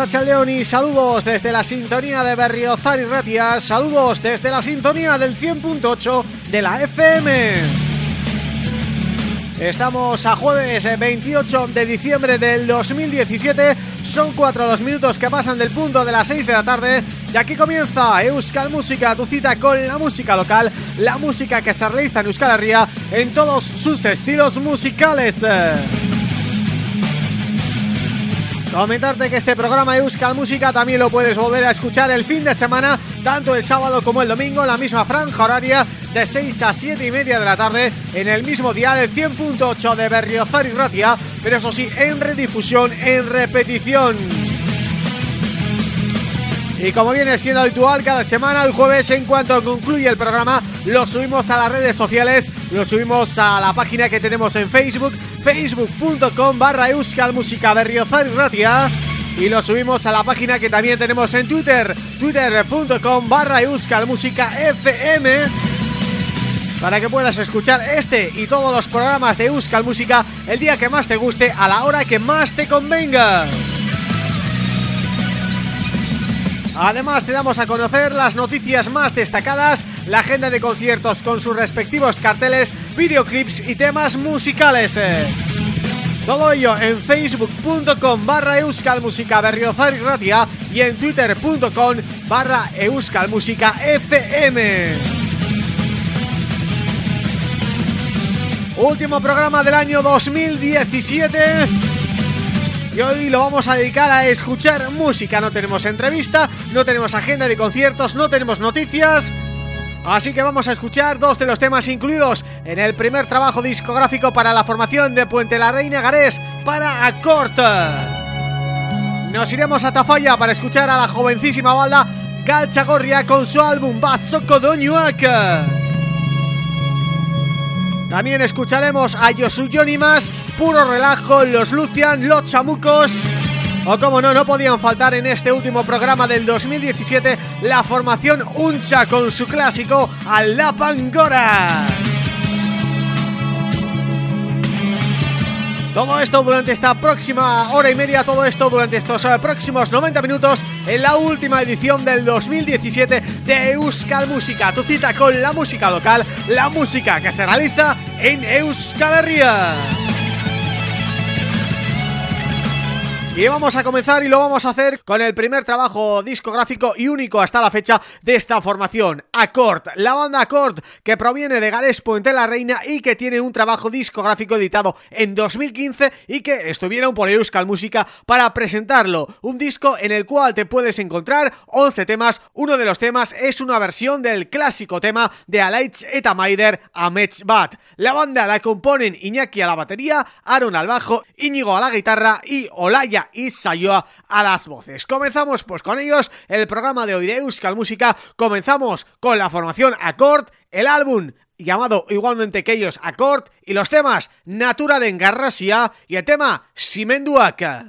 Racha Leoni, saludos desde la sintonía de Berriozar y Ratia, saludos desde la sintonía del 100.8 de la FM. Estamos a jueves 28 de diciembre del 2017, son cuatro los minutos que pasan del punto de las 6 de la tarde y aquí comienza Euskal Música, tu cita con la música local, la música que se realiza en Euskal Herria en todos sus estilos musicales. Comentarte que este programa Euskal Música también lo puedes volver a escuchar el fin de semana, tanto el sábado como el domingo, la misma franja horaria de 6 a 7 y media de la tarde, en el mismo día del 100.8 de Berriozar y Ratia, pero eso sí, en redifusión, en repetición. Y como viene siendo habitual cada semana, el jueves en cuanto concluye el programa Lo subimos a las redes sociales Lo subimos a la página que tenemos en Facebook Facebook.com barra Euskal Música Berriozar y Ratia Y lo subimos a la página que también tenemos en Twitter Twitter.com barra Euskal Música FM para que puedas escuchar este y todos los programas de Euskal Música el día que más te guste, a la hora que más te convenga. Además te damos a conocer las noticias más destacadas, la agenda de conciertos con sus respectivos carteles, videoclips y temas musicales. Todo ello en facebook.com barra euskalmusica berriozar y y en twitter.com barra euskalmusica fm. Último programa del año 2017 y hoy lo vamos a dedicar a escuchar música. No tenemos entrevista, no tenemos agenda de conciertos, no tenemos noticias... Así que vamos a escuchar dos de los temas incluidos en el primer trabajo discográfico para la formación de Puente la Reina Garés para Acorta. Nos iremos a Tafalla para escuchar a la jovencísima balda Galchagorria con su álbum Basoko Doñuaca. También escucharemos a Yosu Más, Puro Relajo, Los Lucian, Los Chamucos... O como no, no podían faltar en este último programa del 2017 la formación Uncha con su clásico A la Pangora. Todo esto durante esta próxima hora y media, todo esto durante estos eh, próximos 90 minutos en la última edición del 2017 de Euskal Música, tu cita con la música local, la música que se realiza en Euskal Herria. Y vamos a comenzar y lo vamos a hacer con el primer trabajo discográfico y único hasta la fecha de esta formación, Accord, la banda Accord que proviene de Gales Puente la Reina y que tiene un trabajo discográfico editado en 2015 y que estuvieron por Euskal Música para presentarlo, un disco en el cual te puedes encontrar 11 temas, uno de los temas es una versión del clásico tema de Alaitz eta Maider Amets Bat. La banda la componen Iñaki a la batería, Aaron al bajo, Íñigo a la guitarra y Olaya y Sayoa a las voces. Comenzamos pues con ellos el programa de hoy de Euskal Música. Comenzamos con la formación Accord, el álbum llamado igualmente que ellos Accord y los temas Natura de Engarrasia y el tema Simenduaca.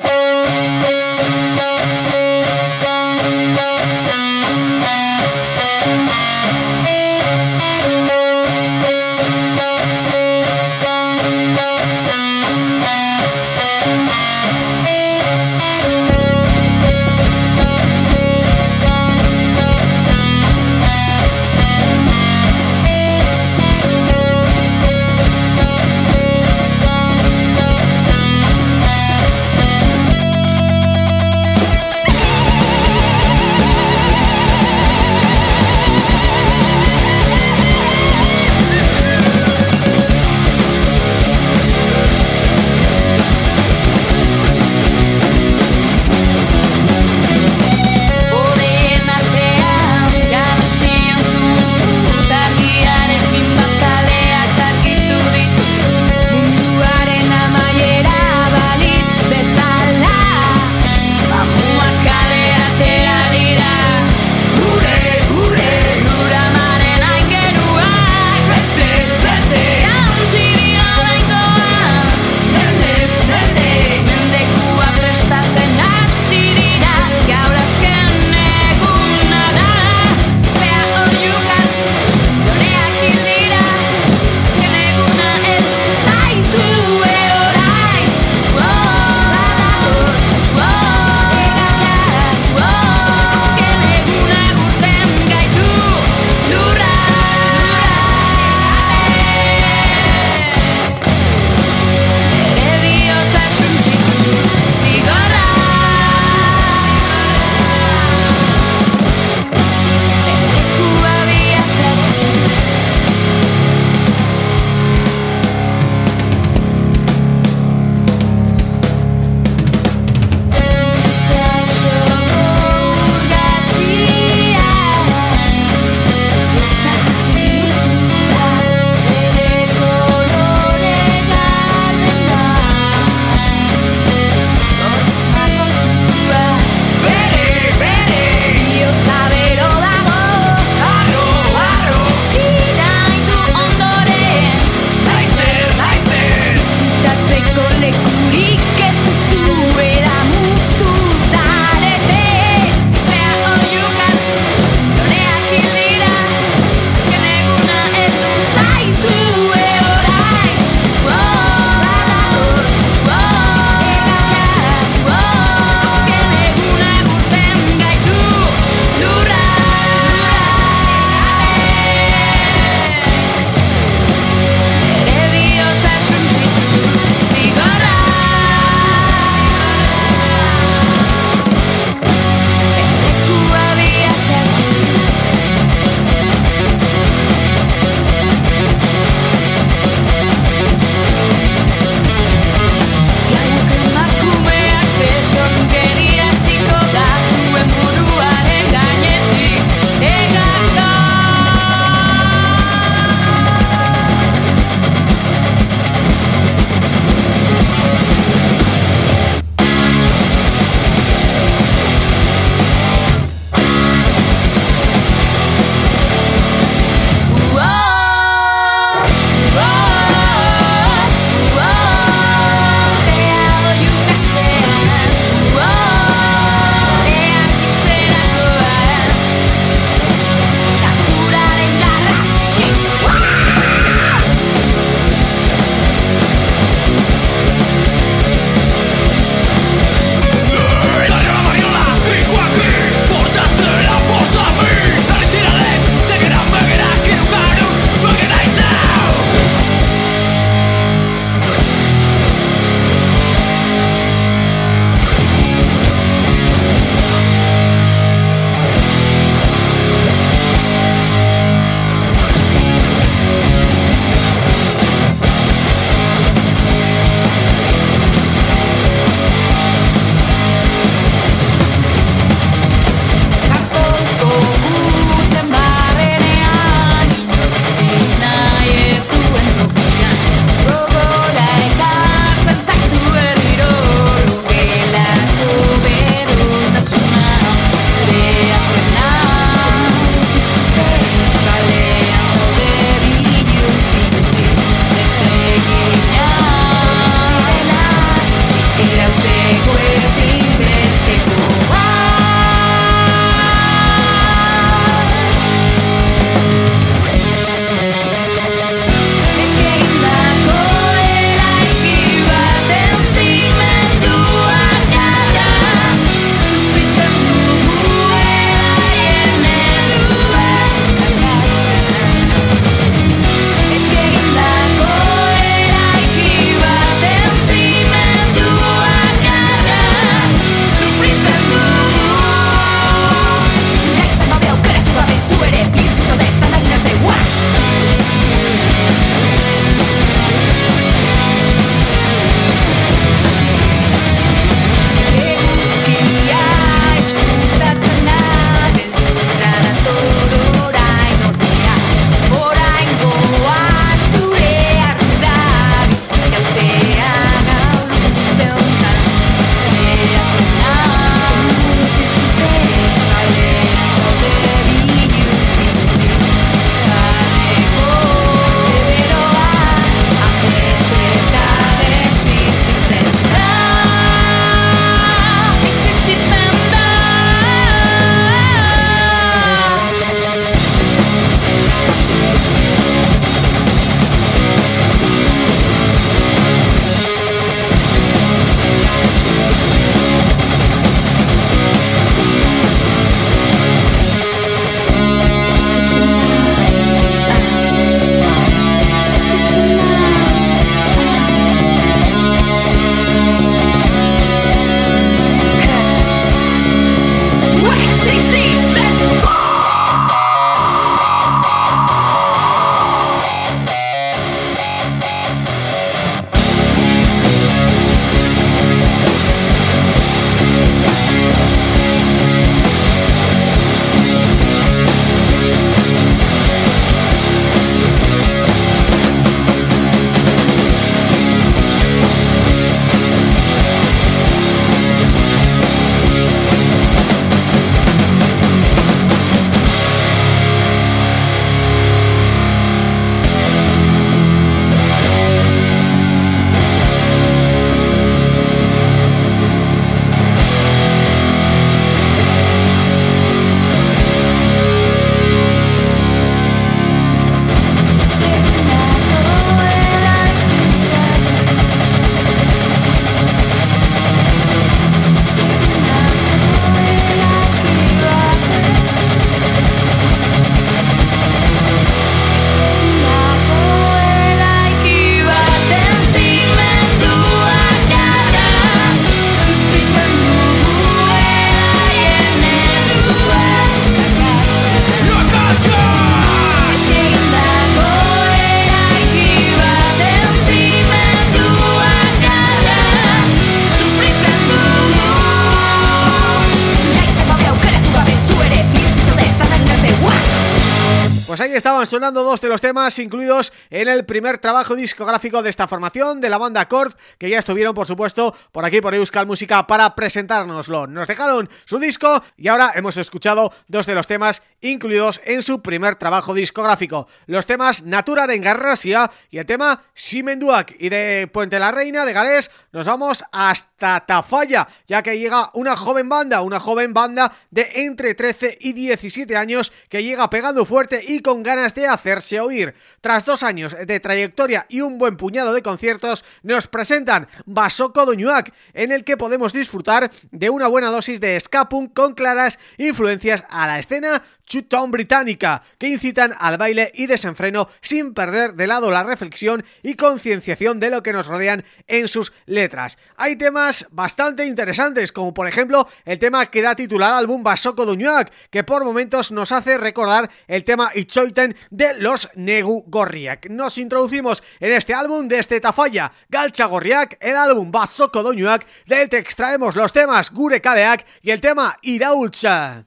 Sonando dos de los temas incluidos en el primer trabajo discográfico de esta formación, de la banda Cord, que ya estuvieron, por supuesto, por aquí por Euskal Música para presentárnoslo. Nos dejaron su disco y ahora hemos escuchado dos de los temas incluidos en su primer trabajo discográfico. Los temas Natura de Engarrasia y el tema Simenduak. Y de Puente la Reina, de Galés, nos vamos hasta Tafalla, ya que llega una joven banda, una joven banda de entre 13 y 17 años que llega pegando fuerte y con ganas de hacerse oír. Tras dos años de trayectoria y un buen puñado de conciertos, nos presentan Basoko Doñuac, en el que podemos disfrutar de una buena dosis de ska con claras influencias a la escena chutón británica, que incitan al baile y desenfreno sin perder de lado la reflexión y concienciación de lo que nos rodean en sus letras. Hay temas bastante interesantes, como por ejemplo el tema que da titular al álbum Basoko Duñuak, que por momentos nos hace recordar el tema Ichoiten de los Negu Gorriak. Nos introducimos en este álbum de este Tafalla, Galcha Gorriak, el álbum Basoko Duñuak, del que extraemos los temas Gure Kaleak y el tema Iraulcha.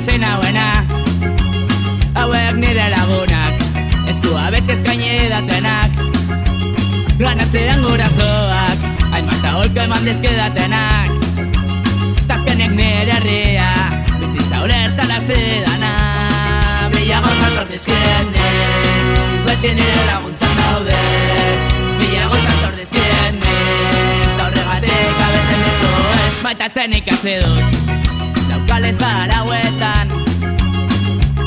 Zen ikusen hauena? Hauek nire lagunak Eskua bete eskaini edatenak Ganatzean gurasoak Hainbat aholko eman dizkedatenak Tazkenek nire herria Bizitza ulertara zedana. Bila goza sortizkiene Beti nire laguntzan daude. Bila goza sortizkiene Eta horregatik abesten dizuen Baitatzen ikasi dut Kale zarauetan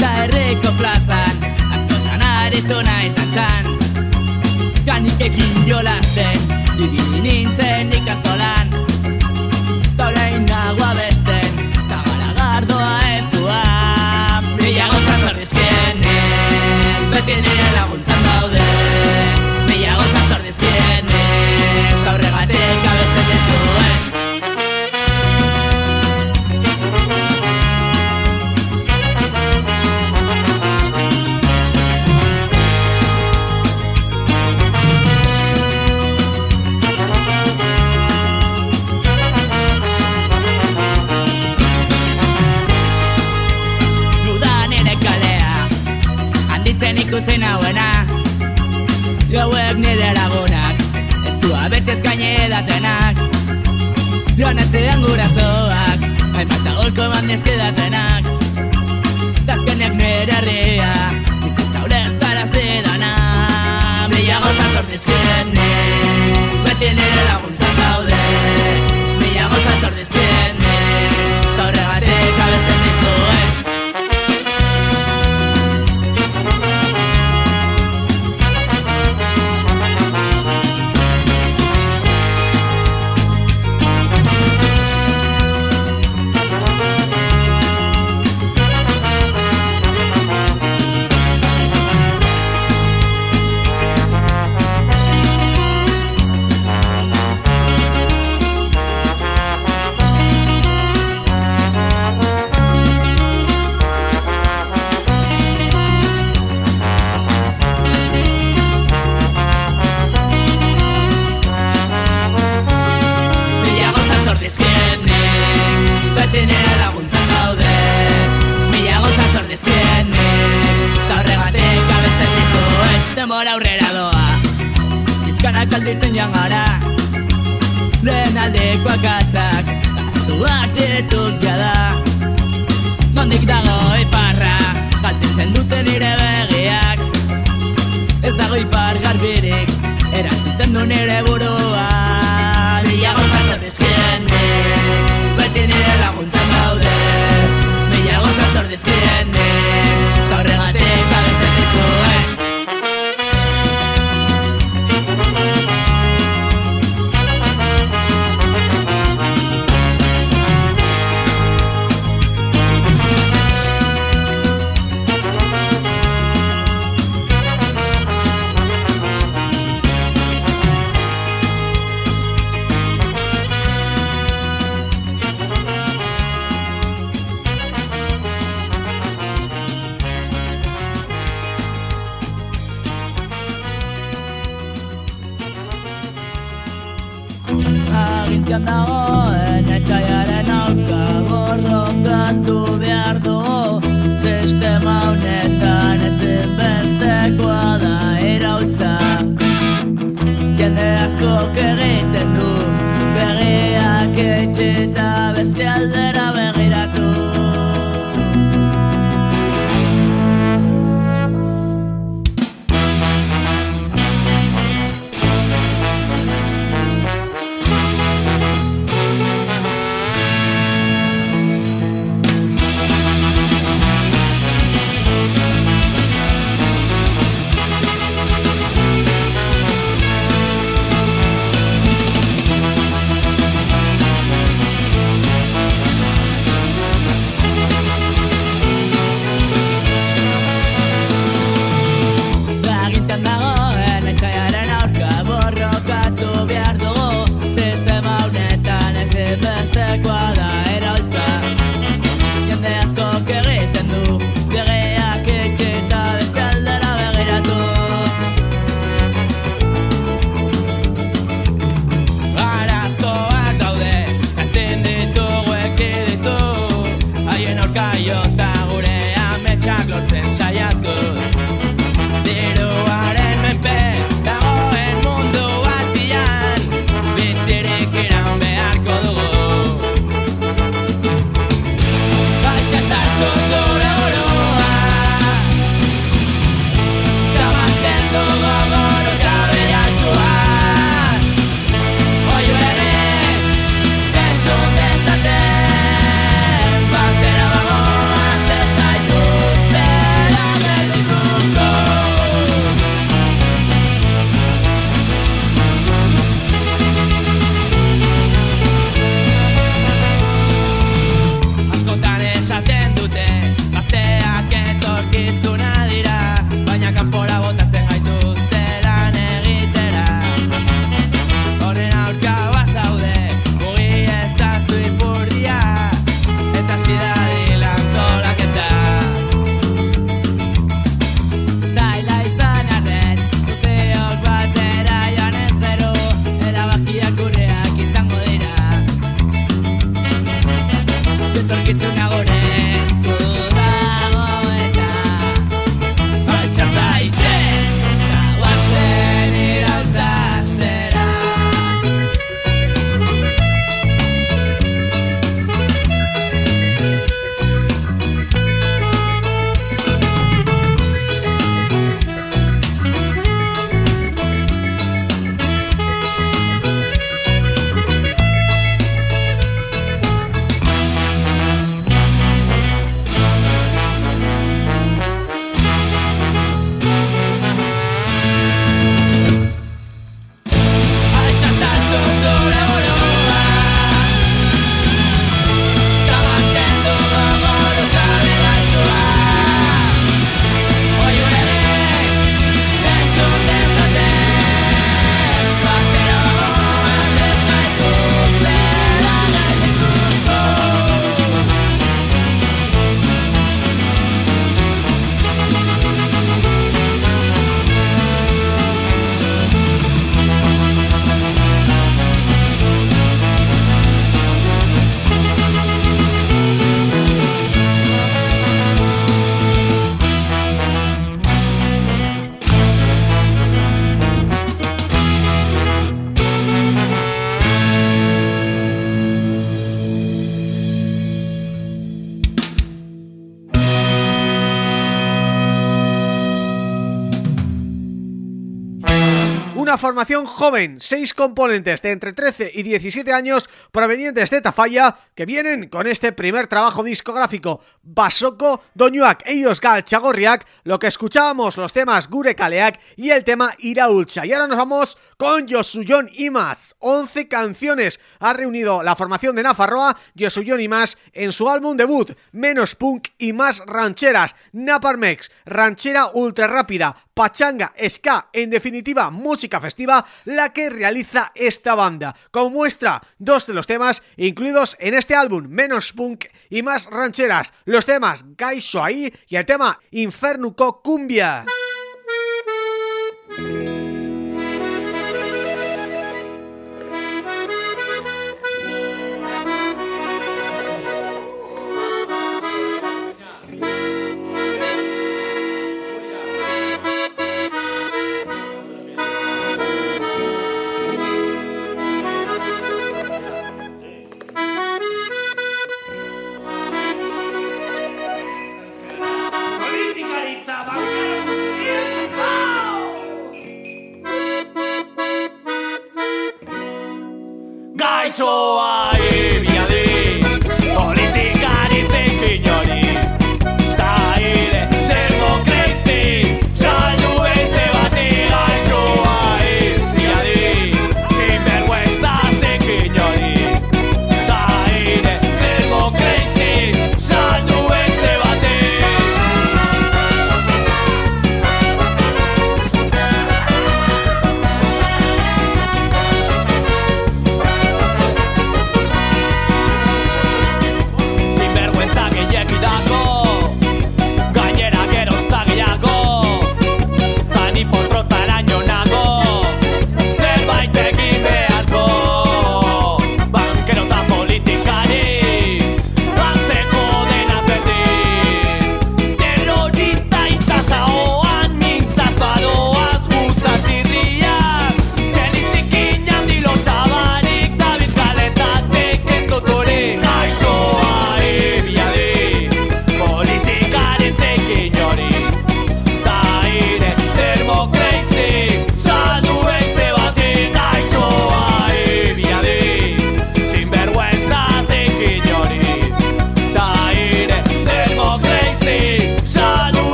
Da herriko plazan Askotan aritu nahi zantzan Kanikekin jolasten Ibili nintzen ikastolan banatzean gurasoak Aimat aholko bandez kedatenak Dazkenek nera herria Bizitza horret para zedana Brilla goza sortizkenek Beti nera lagun Erantzuten du nire formación joven, seis componentes de entre 13 y 17 años provenientes de Tafalla que vienen con este primer trabajo discográfico Basoko, Doñuak, Ellos Gal, Chagorriak, lo que escuchábamos los temas Gure Kaleak y el tema Iraulcha. Y ahora nos vamos con Yosuyon Imas, 11 canciones ha reunido la formación de Nafarroa, Yosuyon Imas, en su álbum debut, Menos Punk y Más Rancheras, Naparmex, ranchera ultra rápida, pachanga, ska, en definitiva música festiva, la que realiza esta banda. Como muestra, dos de los temas incluidos en este álbum, Menos Punk y Más Rancheras, los temas Gaisho ahí y el tema Infernuco Cumbia. 昭和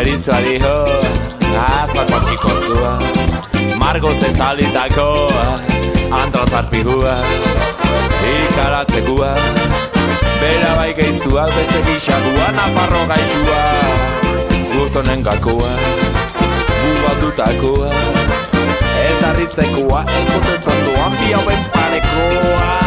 Erizuari ho Azak bat zua Margoz ez talitako Antra zarpi hua Ikaratzekua Bela bai geiztua Beste gixagua Nafarro gaizua Guztonen gakua Gubatutakua Ez darritzekua Ekutezatuan bi ben parekoa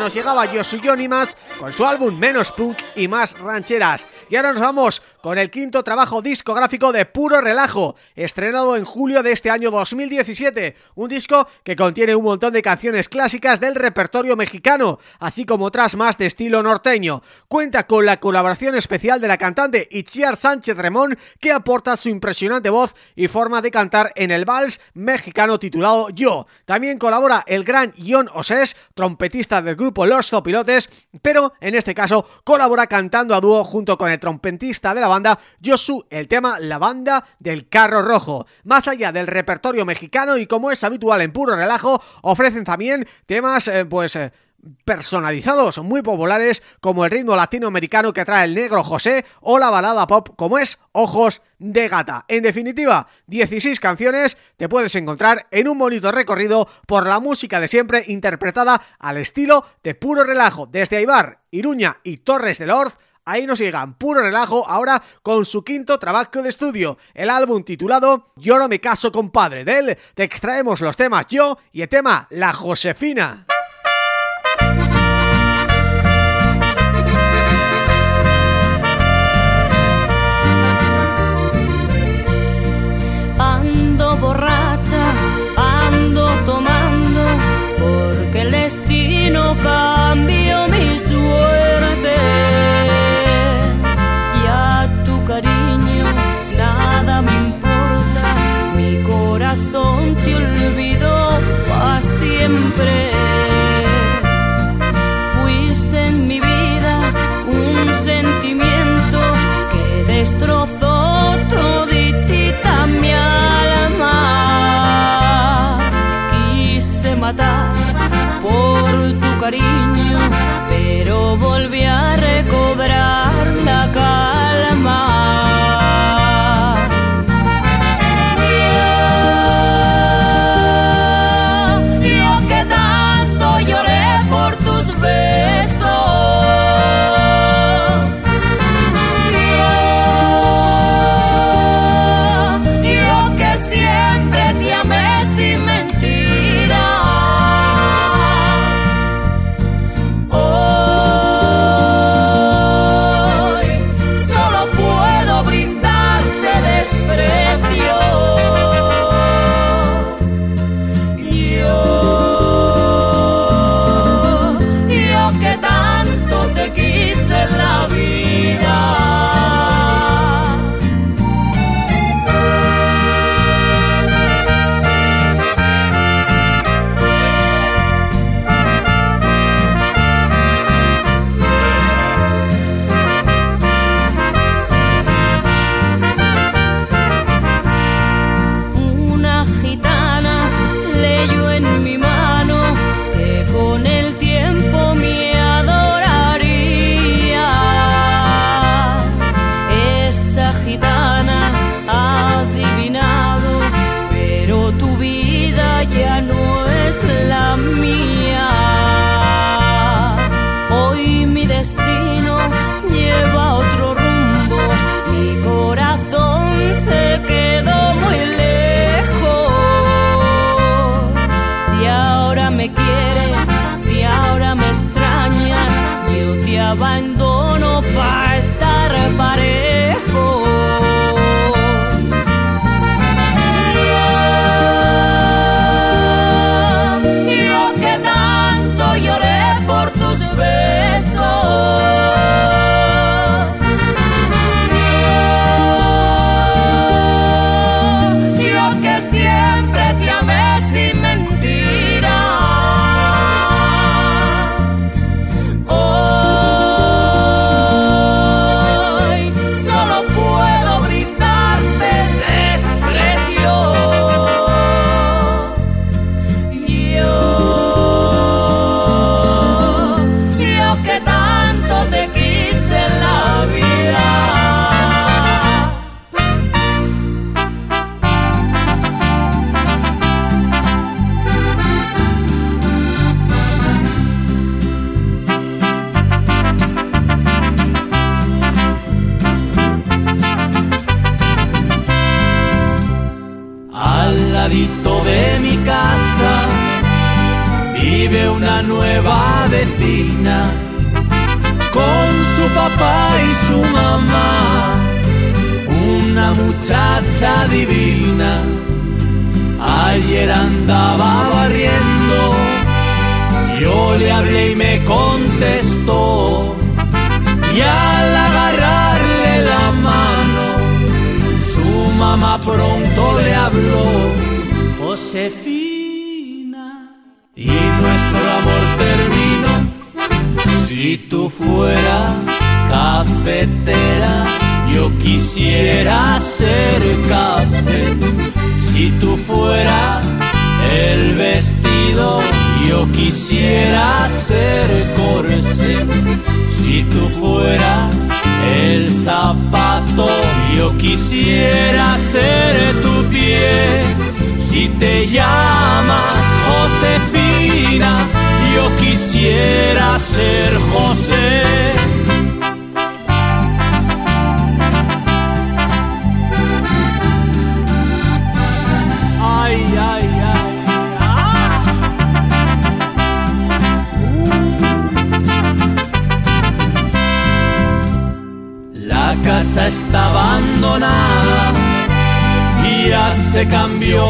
nos llegaba Más con su álbum Menos Punk y Más Rancheras. Y ahora nos vamos con el quinto trabajo discográfico de Puro Relajo, estrenado en julio de este año 2017, un disco que contiene un montón de canciones clásicas del repertorio mexicano, así como otras más de estilo norteño. Cuenta con la colaboración especial de la cantante Itziar Sánchez Remón, que aporta su impresionante voz y forma de cantar en el vals mexicano titulado Yo. También colabora el gran Ion Osés, trompetista del grupo Los Zopilotes, pero en este caso colabora cantando a dúo junto con el trompetista de la banda Yosu, el tema La Banda del Carro Rojo. Más allá del repertorio mexicano y como es habitual en puro relajo, ofrecen también temas eh, pues... Eh, personalizados muy populares como el ritmo latinoamericano que trae el negro José o la balada pop como es Ojos de Gata. En definitiva, 16 canciones te puedes encontrar en un bonito recorrido por la música de siempre interpretada al estilo de puro relajo desde Aibar, Iruña y Torres del Orz Ahí nos llegan puro relajo ahora con su quinto trabajo de estudio, el álbum titulado Yo no me caso compadre. De él te extraemos los temas Yo y el tema La Josefina. Por tu cariño, pero volví a recobrar la calma.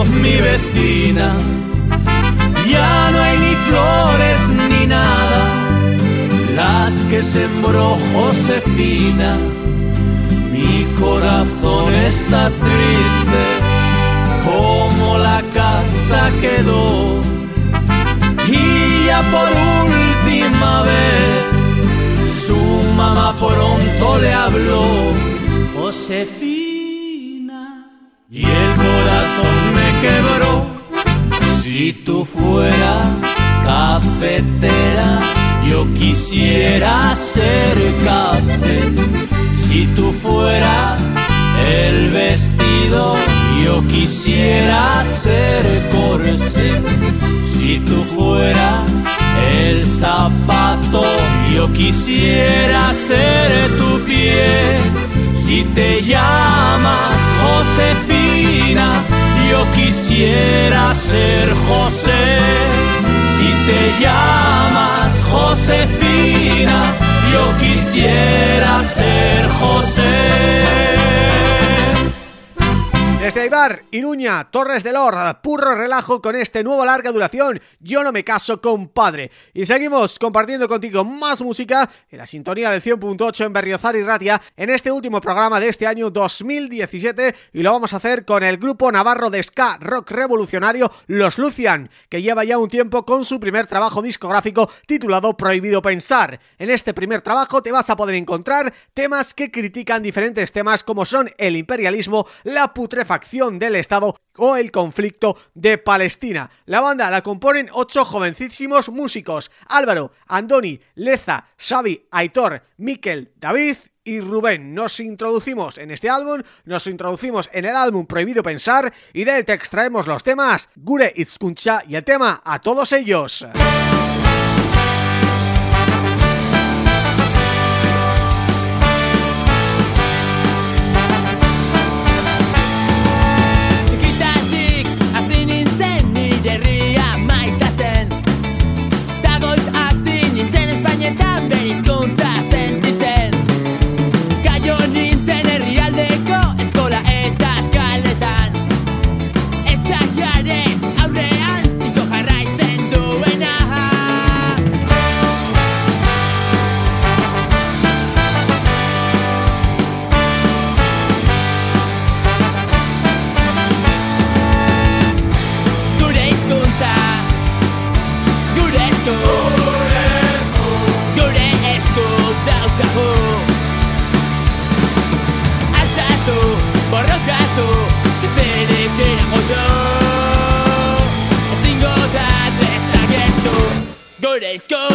Mi vecina. Ya no hay ni flores ni nada, las que sembró Josefina. Mi corazón está triste, como la casa quedó. Y ya por última vez, su mamá pronto le habló, Josefina. Y el corazón me quebró. Si tú fueras cafetera, yo quisiera ser café. Si tú fueras el vestido, yo quisiera ser corsé. Si tú fueras el zapato, yo quisiera ser tu pie. Si te llamas Josefina, yo quisiera ser José. Si te llamas Josefina, yo quisiera ser José. Desde Ibar, Iruña, Torres del Or, purro relajo con este nuevo larga duración Yo no me caso compadre Y seguimos compartiendo contigo más música en la sintonía del 100.8 en Berriozar y Ratia En este último programa de este año 2017 Y lo vamos a hacer con el grupo navarro de ska rock revolucionario Los Lucian Que lleva ya un tiempo con su primer trabajo discográfico titulado Prohibido Pensar. En este primer trabajo te vas a poder encontrar temas que critican diferentes temas como son el imperialismo, la putrefacción del Estado o el conflicto de Palestina. La banda la componen ocho jovencísimos músicos, Álvaro, Andoni, Leza, Xavi, Aitor, Miquel, David y Rubén. Nos introducimos en este álbum, nos introducimos en el álbum Prohibido Pensar y de él te extraemos los temas Gure Itzkuncha y el tema A Todos Ellos. Gure hizkuntza,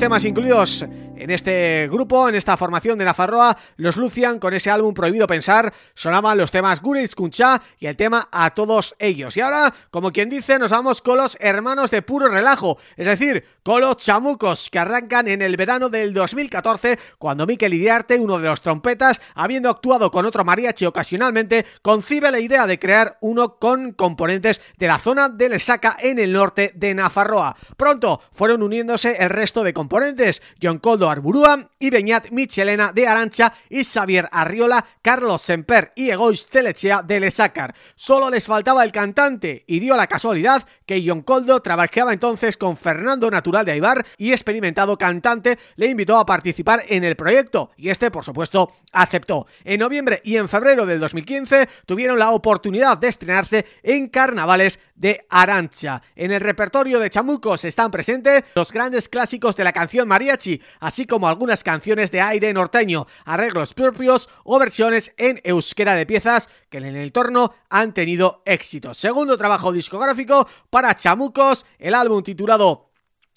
temas incluidos en este grupo, en esta formación de Nafarroa, los Lucian con ese álbum Prohibido Pensar, sonaban los temas Guritz Kuncha y el tema A Todos Ellos. Y ahora, como quien dice, nos vamos con los hermanos de puro relajo, es decir, con los chamucos que arrancan en el verano del 2014 cuando Miquel Iriarte, uno de los trompetas, habiendo actuado con otro mariachi ocasionalmente, concibe la idea de crear uno con componentes de la zona de Lesaca en el norte de Nafarroa. Pronto fueron uniéndose el resto de componentes, John Coldo Arburúa y Beñat Michelena de Arancha y Xavier Arriola, Carlos Semper y Egois Telechea de Lesácar. Solo les faltaba el cantante y dio la casualidad que John Coldo trabajaba entonces con Fernando Natural de Aibar y experimentado cantante le invitó a participar en el proyecto y este por supuesto aceptó. En noviembre y en febrero del 2015 tuvieron la oportunidad de estrenarse en carnavales de Arancha. En el repertorio de Chamucos están presentes los grandes clásicos de la canción mariachi, así como algunas canciones de aire norteño, arreglos propios o versiones en euskera de piezas que en el entorno han tenido éxito. Segundo trabajo discográfico para Chamucos, el álbum titulado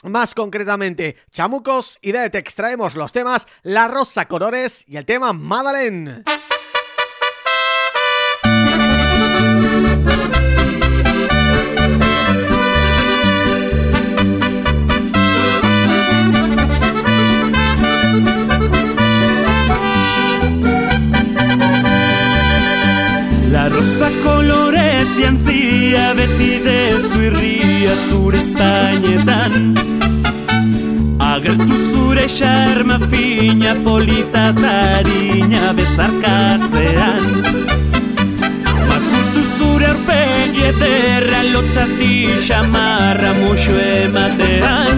más concretamente Chamucos y de te extraemos los temas La Rosa Colores y el tema Madeleine. Jantzia beti dezu irria zure espainetan Agertu zure xarma fina polita tarina bezarkatzean. Makurtu zure aurpegi ederra lotxati xamarra muxo ematean.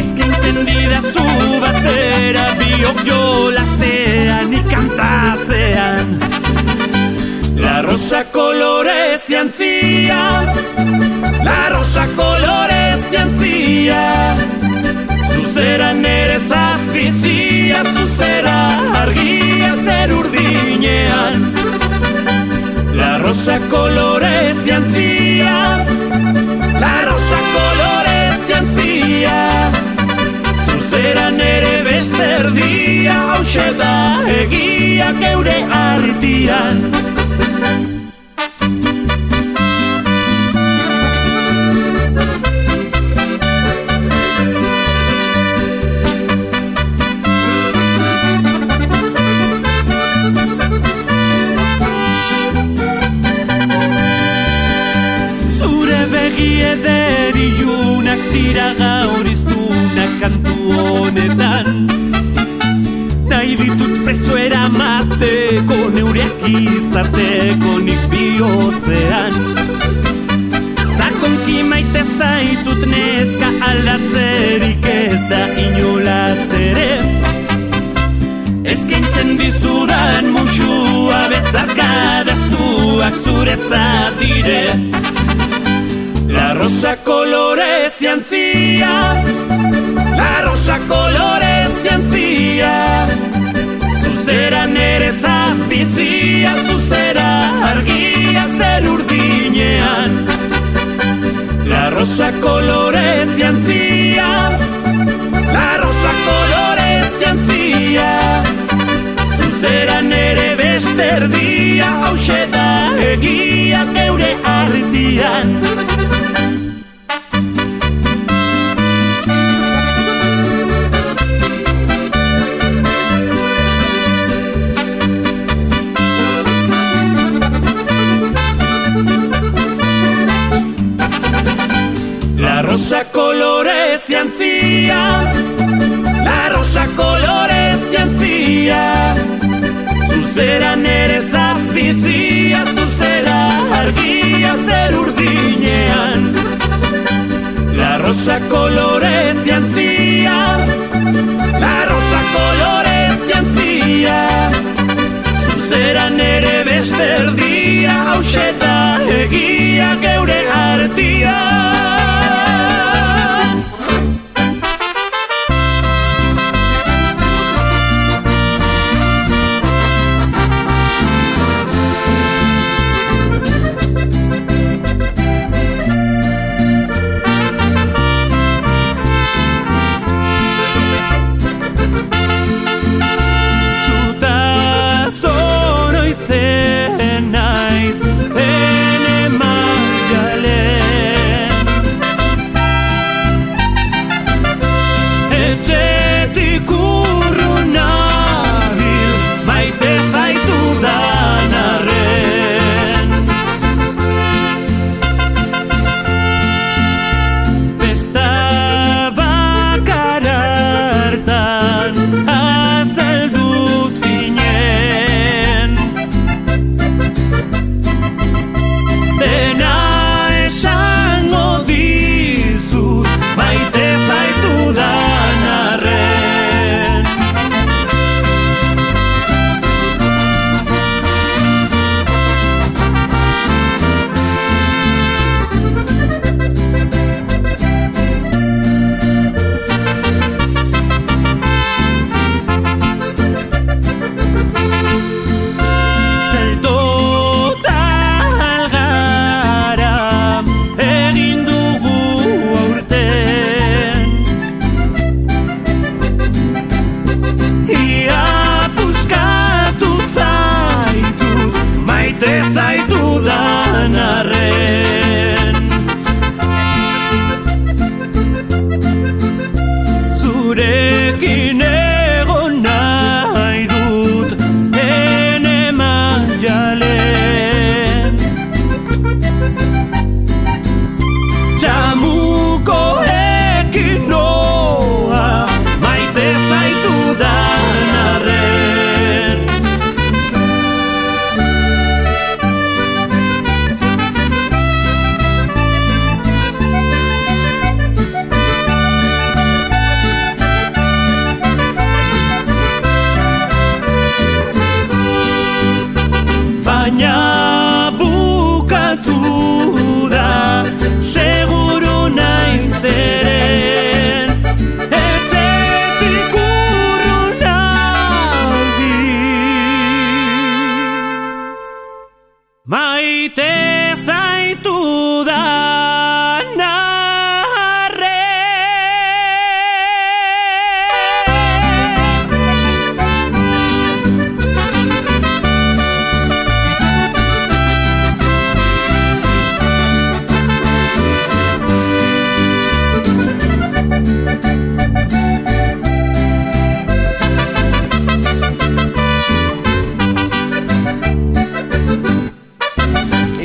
Eskaintzen didazu batera biok jolastean ikantatzean La rosa colores jantzia La rosa colores jantzia Zuzera niretzat bizia Zuzera argia zer urdinean La rosa colores jantzia La rosa colores jantzia zera nere besterdia, hause da egia eure artian. Eramateko neureak izarteko nik bihotzean. Zakonki maite zaitut neska aldatzerik ez da inolaz ere. Eskaintzen dizudan musua bezarkadaztuak zuretzat dire. La rosa colores jantzia La rosa colores jantzia Zuzera niretzat bizia Zuzera argia zer urdinean. La rosa colores jantzia La rosa colores jantzia Zuzera nere beste erdia Hauxe da egia geure arritian rosa colores jantzia La rosa colores jantzia Zuzera niretzat bizia Zuzera argia zer urdinean La rosa colores jantzia La rosa colores jantzia Zuzera nere beste erdia Hauxe da egia artia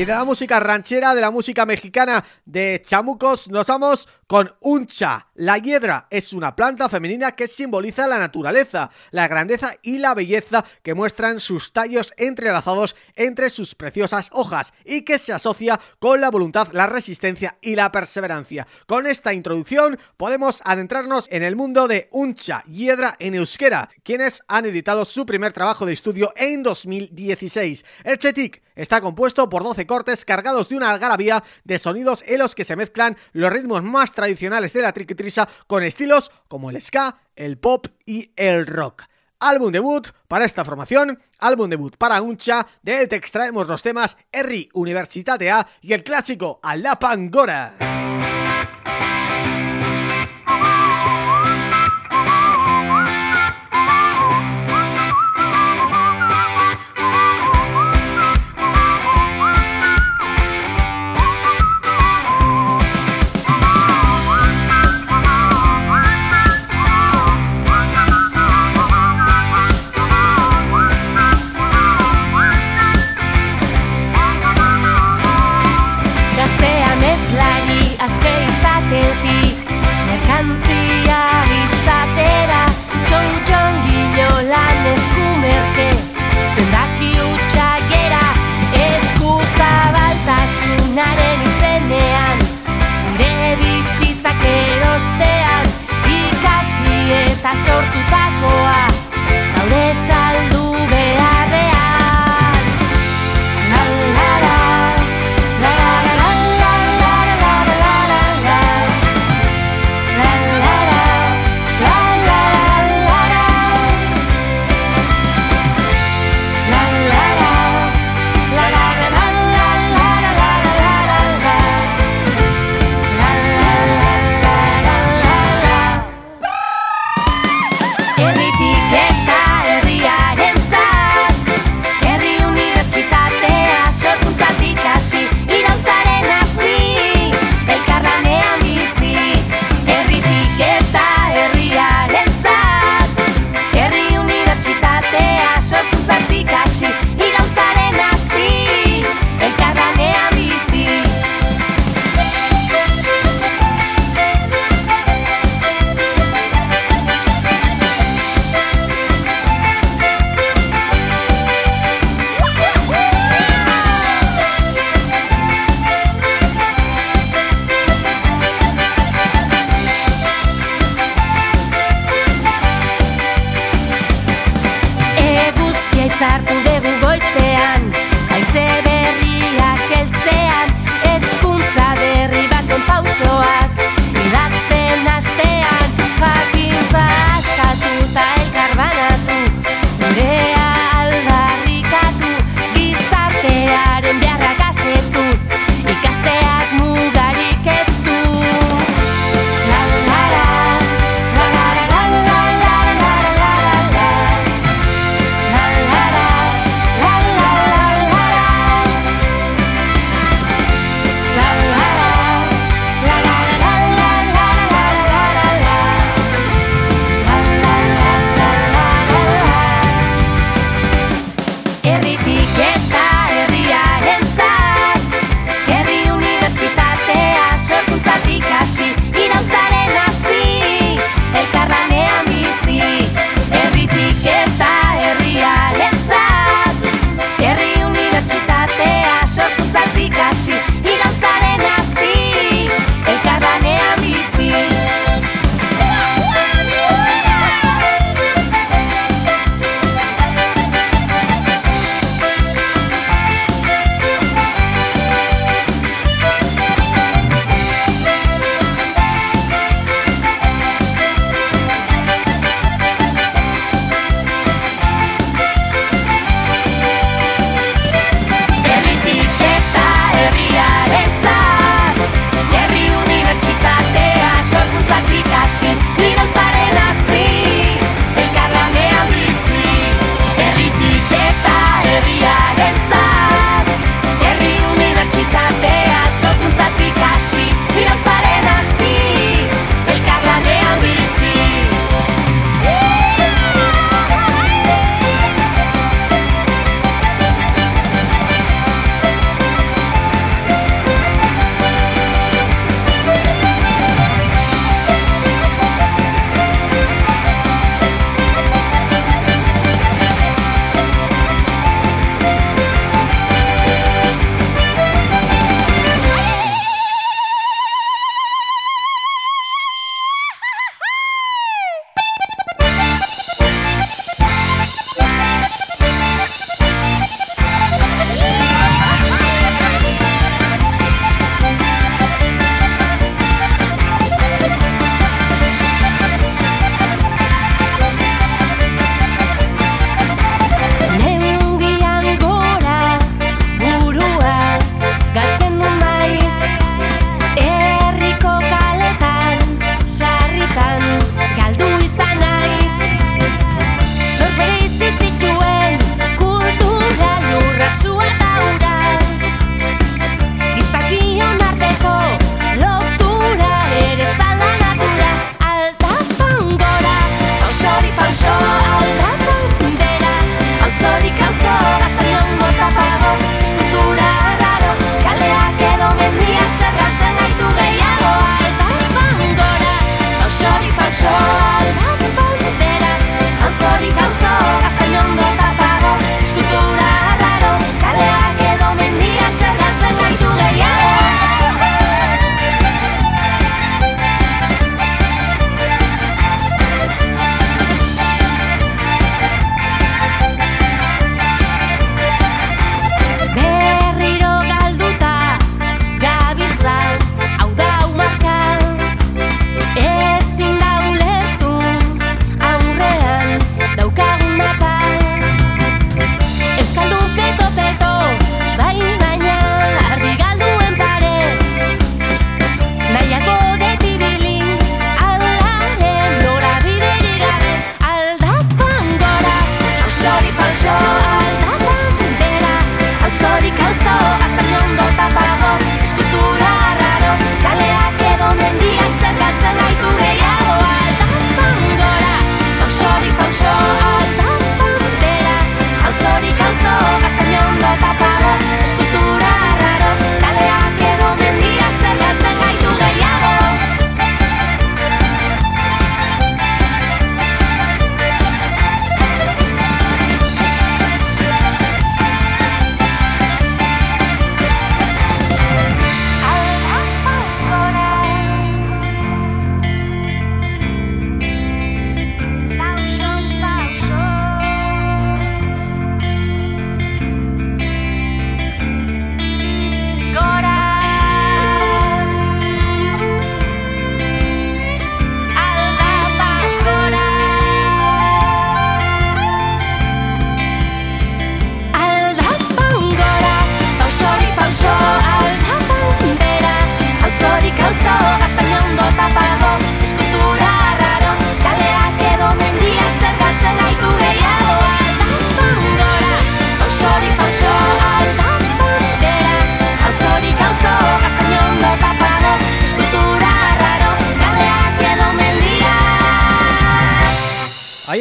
geure artia música ranchera, de la música mexicana de chamucos, nos vamos con Uncha. La hiedra es una planta femenina que simboliza la naturaleza, la grandeza y la belleza que muestran sus tallos entrelazados entre sus preciosas hojas y que se asocia con la voluntad, la resistencia y la perseverancia. Con esta introducción podemos adentrarnos en el mundo de Uncha, hiedra en euskera, quienes han editado su primer trabajo de estudio en 2016. El Chetik está compuesto por 12 cortes cargados de una algarabía de sonidos en los que se mezclan los ritmos más tradicionales de la triquitrisa con estilos como el ska, el pop y el rock. Álbum debut para esta formación, álbum debut para Uncha, de él te extraemos los temas Erri Universitatea y el clásico Alapangora.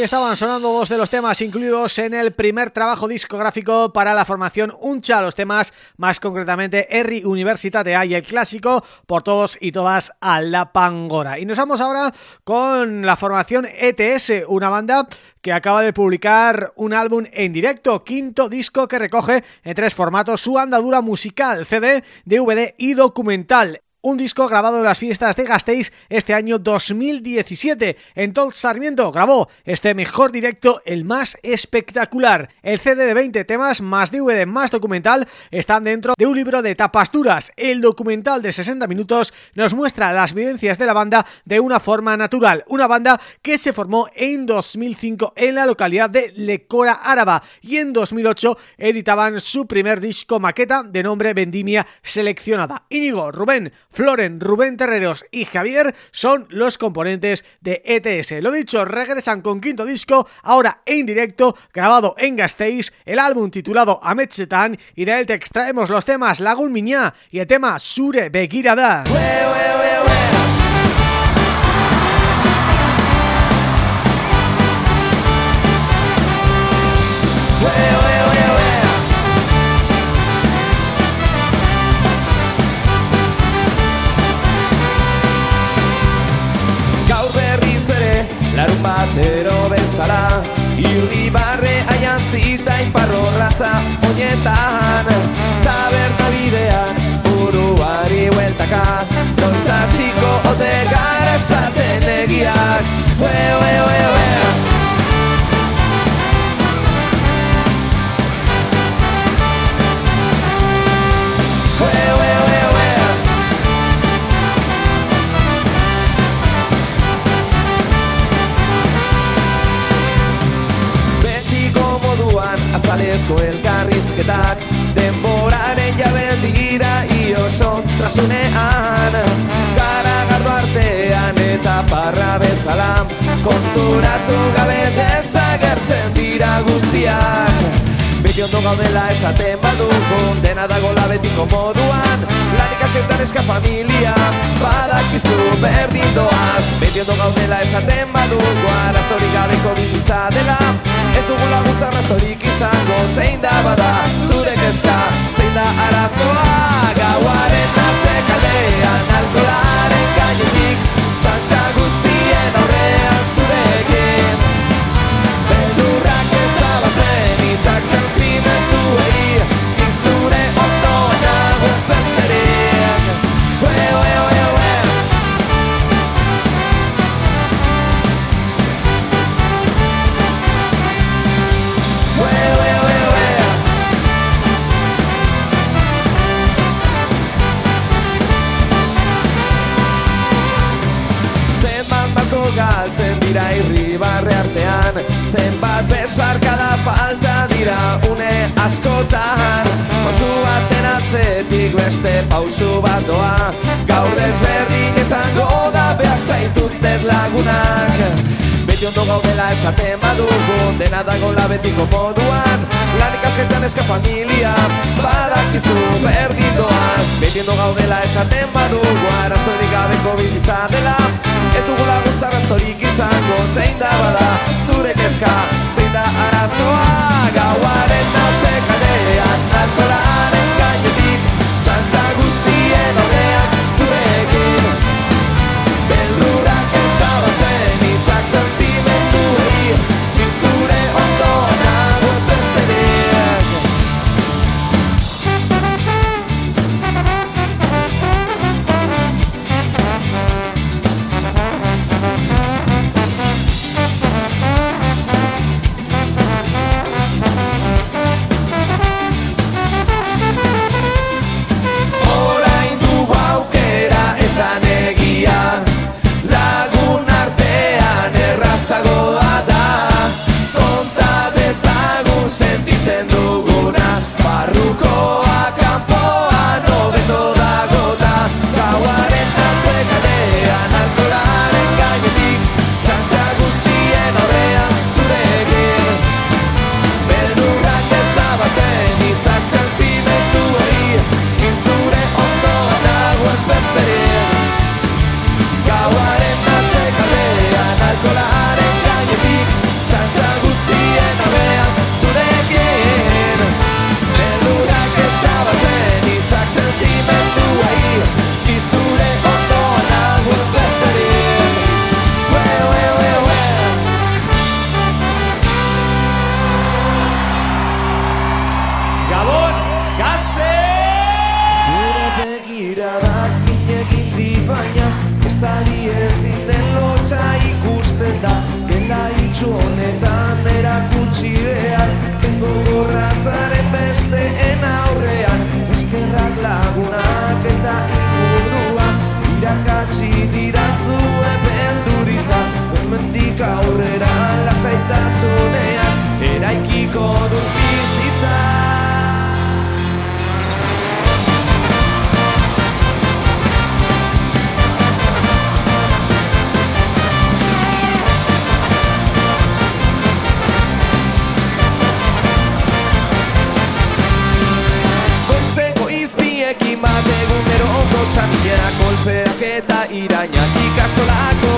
Estaban sonando dos de los temas incluidos en el primer trabajo discográfico para la formación Uncha, los temas más concretamente Erri Universitatea y el clásico por todos y todas a la Pangora. Y nos vamos ahora con la formación ETS, una banda que acaba de publicar un álbum en directo, quinto disco que recoge en tres formatos su andadura musical, CD, DVD y documental un disco grabado en las fiestas de Gasteiz este año 2017. En Tol Sarmiento grabó este mejor directo, el más espectacular. El CD de 20 temas más DVD más documental están dentro de un libro de tapas duras. El documental de 60 minutos nos muestra las vivencias de la banda de una forma natural. Una banda que se formó en 2005 en la localidad de Lecora Áraba y en 2008 editaban su primer disco maqueta de nombre Vendimia Seleccionada. Íñigo, Rubén, Floren, Rubén Terreros y Javier son los componentes de ETS. Lo dicho, regresan con quinto disco, ahora en directo, grabado en Gasteiz, el álbum titulado Ametsetan y de él te extraemos los temas Lagun Miñá y el tema Sure Begirada. larun batero bezala Irri barre aiantzita iparro ratza oinetan. Taberna bidean buruari hueltaka Dozasiko ote gara esaten egiak. Ue, ue, ue, ue azalezko elkarrizketak Denboraren jaben dira ioso trasunean. Gara gardo artean eta parra bezala Konturatu gabe desagertzen dira guztiak. Beti ondo gaudela esaten badugu Dena dago labetiko moduan. Lanik asketan eska familia Badakizu berdin doaz. Beti ondo gaudela esaten badugu Arazorik gabeko bizitza dela Ez dugu laguntza rastorik izango Zein da bada zure kezka Zein da arazoa Gauaren atzekaldean eraikiko dut bizitza. Goizeko bat egunero ondo sabilera kolpeak eta irainak ikastolako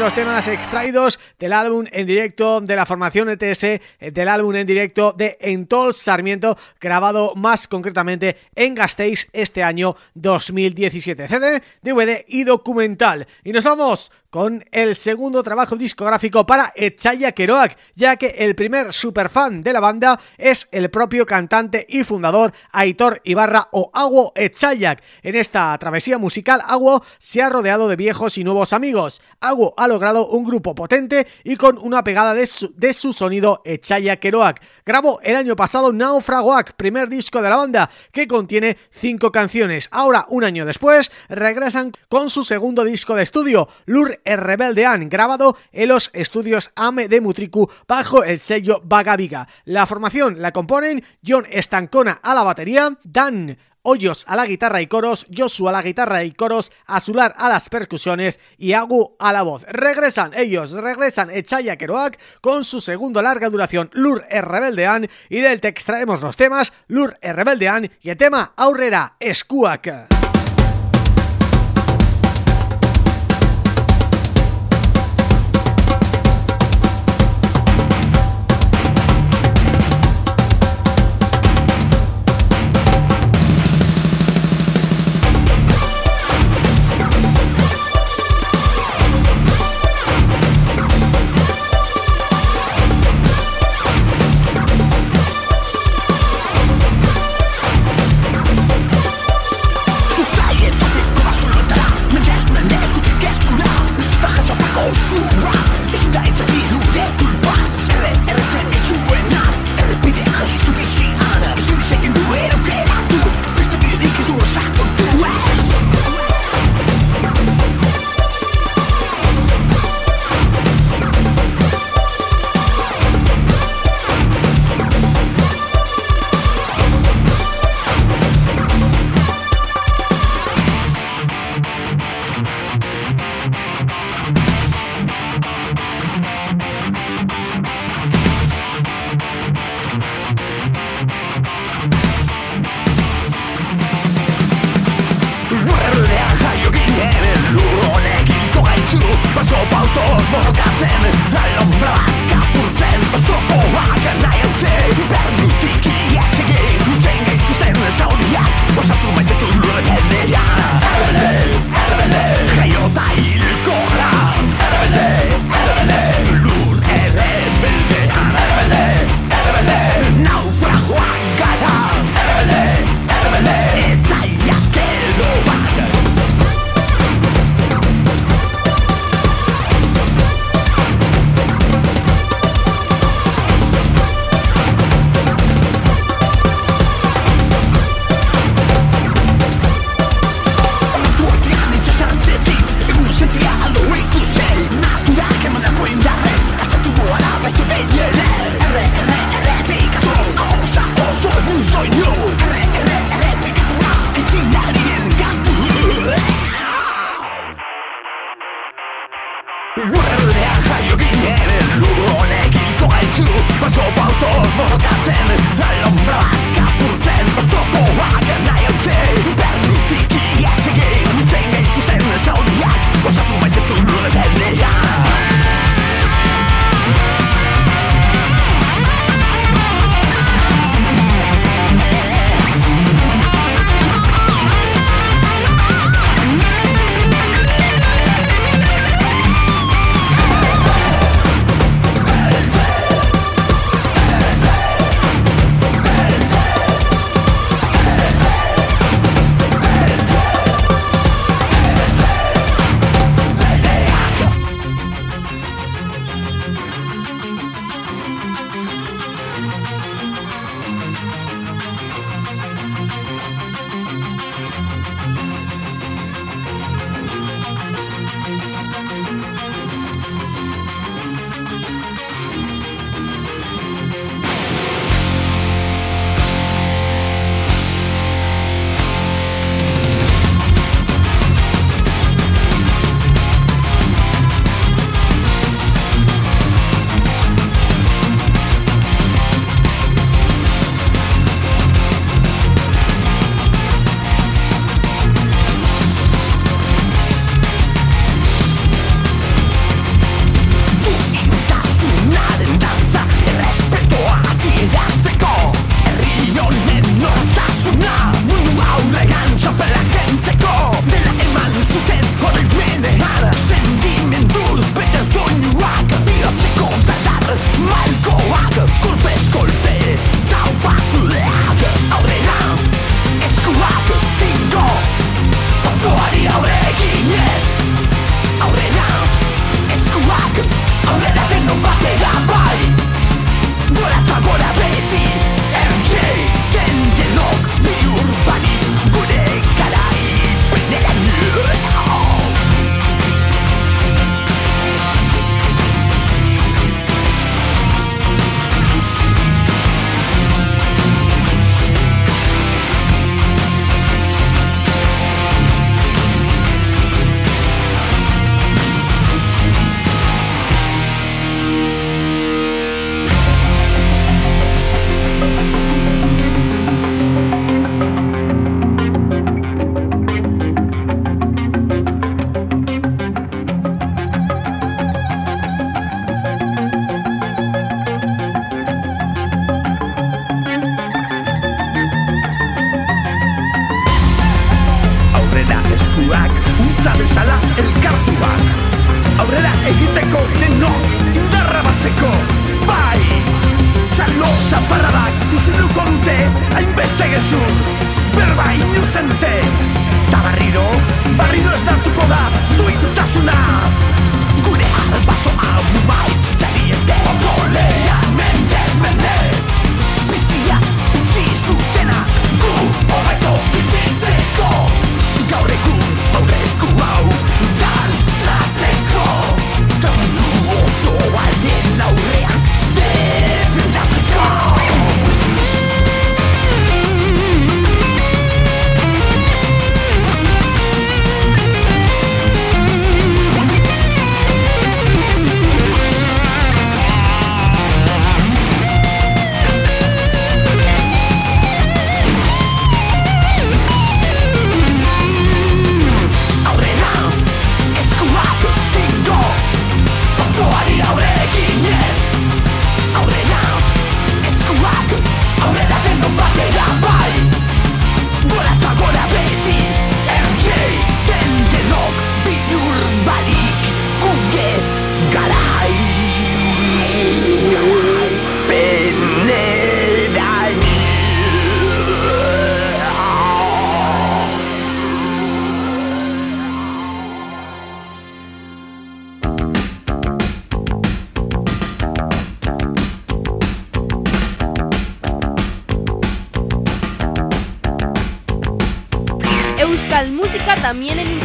los temas extraídos del álbum en directo de la formación ETS, eh, del álbum en directo de Entol Sarmiento, grabado más concretamente en Gasteiz este año 2017. CD, DVD y documental. Y nos vamos con el segundo trabajo discográfico para Echaya Keroak, ya que el primer superfan de la banda es el propio cantante y fundador Aitor Ibarra o Agua Echayak. En esta travesía musical, Agua se ha rodeado de viejos y nuevos amigos. Agua ha logrado un grupo potente y con una pegada de su, sonido Echaya Keroak. Grabó el año pasado Naufragoak, primer disco de la banda, que contiene cinco canciones. Ahora, un año después, regresan con su segundo disco de estudio, Lur Rebeldean, grabado en los estudios AME de Mutriku bajo el sello Vagaviga. La formación la componen John Estancona a la batería, Dan Hoyos a la guitarra y coros, Josu a la guitarra y coros, Azular a las percusiones y Agu a la voz. Regresan ellos, regresan Echaya Keroak con su segundo larga duración Lur Rebeldean y del te extraemos los temas Lur Rebeldean y el tema Aurrera Escuac.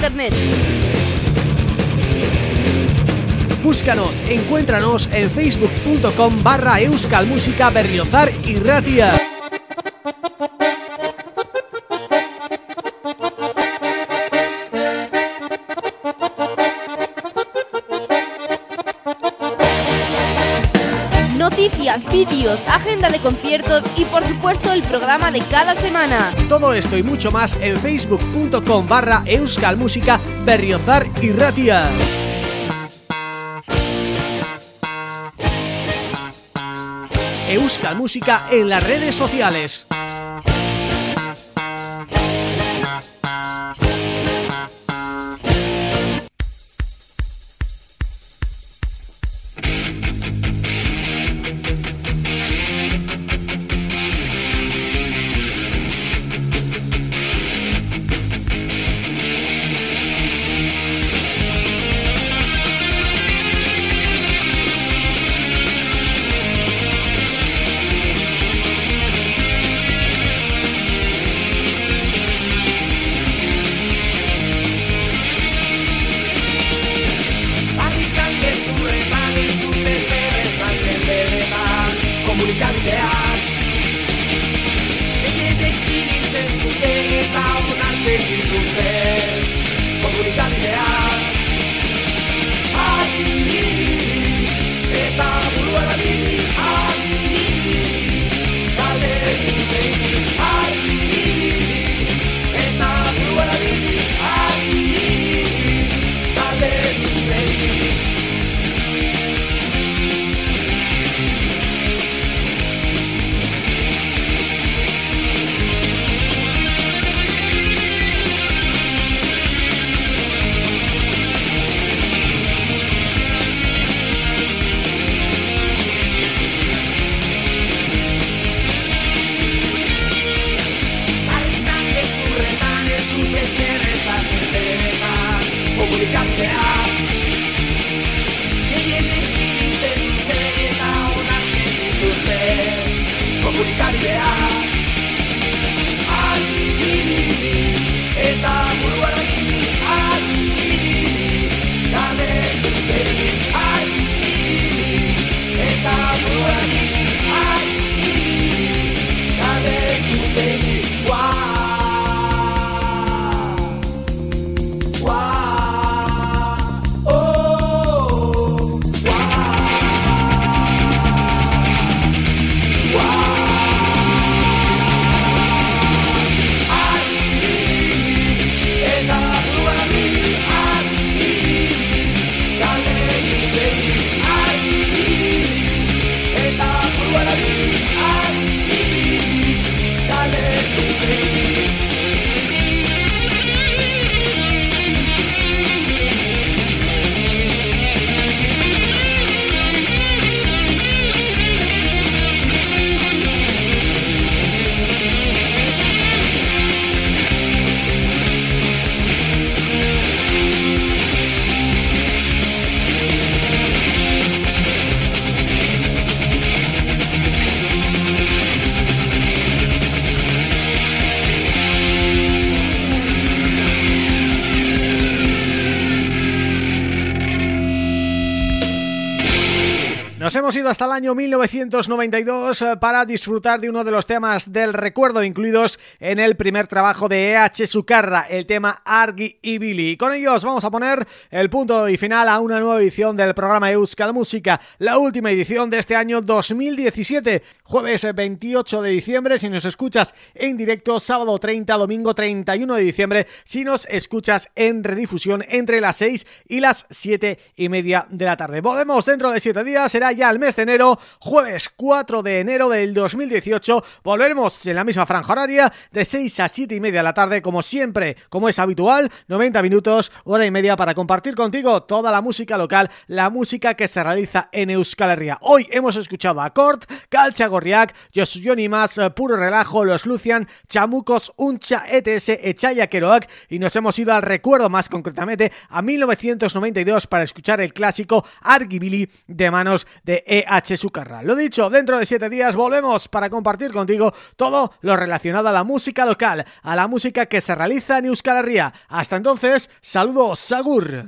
Internet. Búscanos, encuéntranos en facebook.com barra euskalmusica berriozar y ratia. De conciertos y por supuesto el programa de cada semana. Todo esto y mucho más en facebook.com barra euskalmusica berriozar y ratia. Euskal Música en las redes sociales. Hasta el año 1992 eh, para disfrutar de uno de los temas del recuerdo incluidos en el primer trabajo de EH Sucarra, el tema Argi y Billy. Con ellos vamos a poner el punto y final a una nueva edición del programa Euskal Música, la última edición de este año 2017, jueves 28 de diciembre si nos escuchas en directo, sábado 30, domingo 31 de diciembre si nos escuchas en redifusión entre las 6 y las 7 y media de la tarde. Volvemos dentro de 7 días, será ya el mes enero, jueves 4 de enero del 2018. Volveremos en la misma franja horaria de 6 a 7 y media de la tarde, como siempre, como es habitual, 90 minutos, hora y media para compartir contigo toda la música local, la música que se realiza en Euskal Herria. Hoy hemos escuchado a Cort, Calcha Gorriak, Josuioni Más, eh, Puro Relajo, Los Lucian, Chamucos, Uncha, ETS, Echaya Keroak y nos hemos ido al recuerdo más concretamente a 1992 para escuchar el clásico Argibili de manos de EH Sucarra. Lo dicho, dentro de siete días volvemos para compartir contigo todo lo relacionado a la música local, a la música que se realiza en Euskal Herria. Hasta entonces, saludos, Sagur.